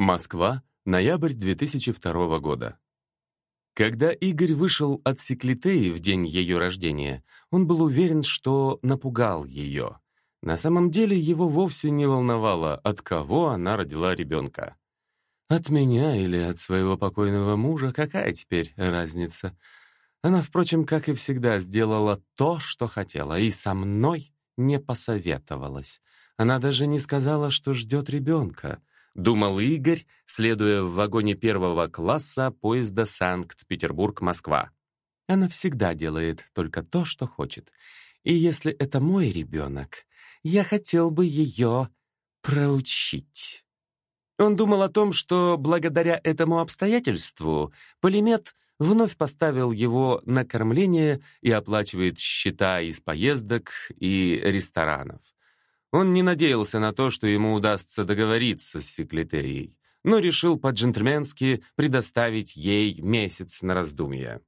Москва, ноябрь 2002 года. Когда Игорь вышел от Секлитеи в день ее рождения, он был уверен, что напугал ее. На самом деле его вовсе не волновало, от кого она родила ребенка. От меня или от своего покойного мужа, какая теперь разница? Она, впрочем, как и всегда, сделала то, что хотела, и со мной не посоветовалась. Она даже не сказала, что ждет ребенка. Думал Игорь, следуя в вагоне первого класса поезда Санкт-Петербург-Москва. Она всегда делает только то, что хочет. И если это мой ребенок, я хотел бы ее проучить. Он думал о том, что благодаря этому обстоятельству Полимет вновь поставил его на кормление и оплачивает счета из поездок и ресторанов. Он не надеялся на то, что ему удастся договориться с секретарией, но решил по-джентльменски предоставить ей месяц на раздумье.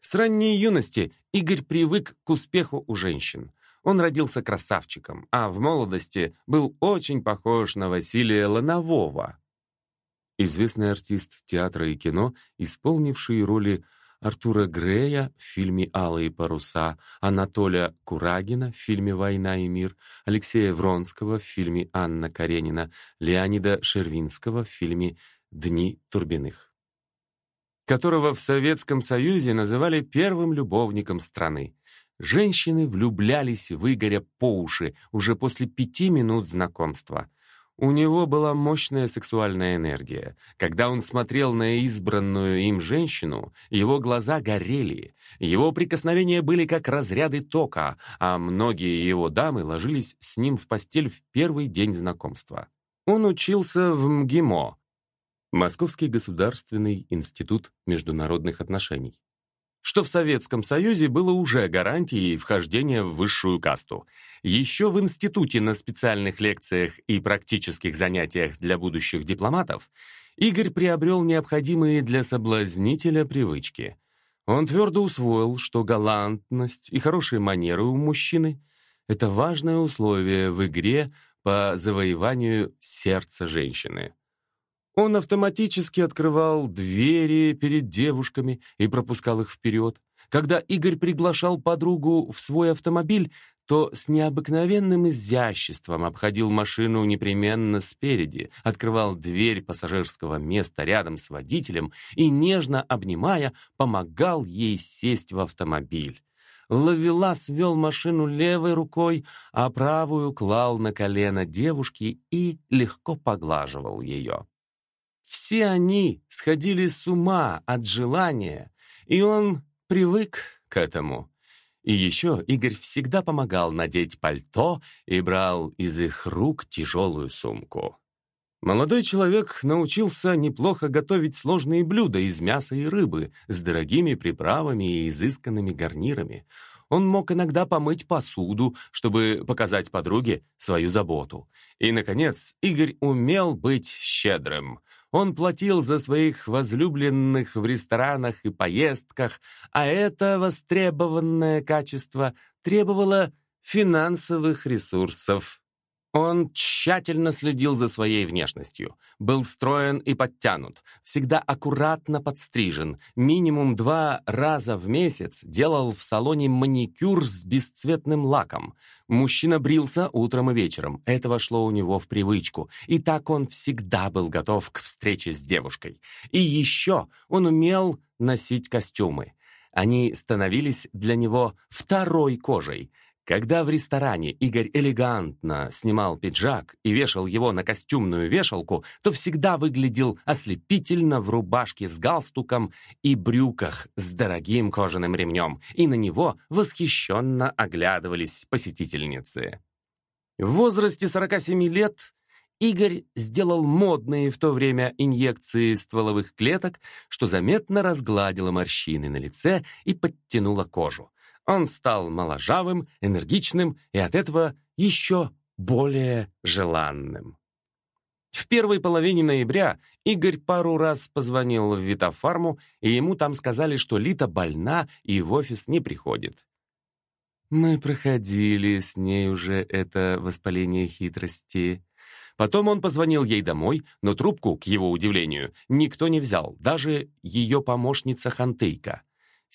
С ранней юности Игорь привык к успеху у женщин. Он родился красавчиком, а в молодости был очень похож на Василия Ланового. Известный артист театра и кино, исполнивший роли Артура Грея в фильме «Алые паруса», Анатолия Курагина в фильме «Война и мир», Алексея Вронского в фильме «Анна Каренина», Леонида Шервинского в фильме «Дни Турбиных», которого в Советском Союзе называли первым любовником страны. Женщины влюблялись в Игоря по уши уже после пяти минут знакомства. У него была мощная сексуальная энергия. Когда он смотрел на избранную им женщину, его глаза горели, его прикосновения были как разряды тока, а многие его дамы ложились с ним в постель в первый день знакомства. Он учился в МГИМО, Московский государственный институт международных отношений что в Советском Союзе было уже гарантией вхождения в высшую касту. Еще в институте на специальных лекциях и практических занятиях для будущих дипломатов Игорь приобрел необходимые для соблазнителя привычки. Он твердо усвоил, что галантность и хорошие манеры у мужчины — это важное условие в игре по завоеванию сердца женщины. Он автоматически открывал двери перед девушками и пропускал их вперед. Когда Игорь приглашал подругу в свой автомобиль, то с необыкновенным изяществом обходил машину непременно спереди, открывал дверь пассажирского места рядом с водителем и, нежно обнимая, помогал ей сесть в автомобиль. Лавелас вел машину левой рукой, а правую клал на колено девушки и легко поглаживал ее. Все они сходили с ума от желания, и он привык к этому. И еще Игорь всегда помогал надеть пальто и брал из их рук тяжелую сумку. Молодой человек научился неплохо готовить сложные блюда из мяса и рыбы с дорогими приправами и изысканными гарнирами. Он мог иногда помыть посуду, чтобы показать подруге свою заботу. И, наконец, Игорь умел быть щедрым. Он платил за своих возлюбленных в ресторанах и поездках, а это востребованное качество требовало финансовых ресурсов. Он тщательно следил за своей внешностью, был строен и подтянут, всегда аккуратно подстрижен, минимум два раза в месяц делал в салоне маникюр с бесцветным лаком. Мужчина брился утром и вечером, это вошло у него в привычку, и так он всегда был готов к встрече с девушкой. И еще он умел носить костюмы. Они становились для него второй кожей — когда в ресторане Игорь элегантно снимал пиджак и вешал его на костюмную вешалку, то всегда выглядел ослепительно в рубашке с галстуком и брюках с дорогим кожаным ремнем, и на него восхищенно оглядывались посетительницы. В возрасте 47 лет Игорь сделал модные в то время инъекции стволовых клеток, что заметно разгладило морщины на лице и подтянуло кожу. Он стал моложавым, энергичным и от этого еще более желанным. В первой половине ноября Игорь пару раз позвонил в Витофарму, и ему там сказали, что Лита больна и в офис не приходит. Мы проходили с ней уже это воспаление хитрости. Потом он позвонил ей домой, но трубку, к его удивлению, никто не взял, даже ее помощница Хантейка.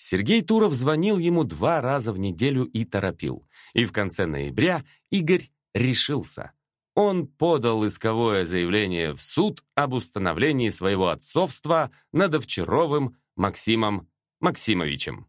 Сергей Туров звонил ему два раза в неделю и торопил. И в конце ноября Игорь решился. Он подал исковое заявление в суд об установлении своего отцовства над Овчаровым Максимом Максимовичем.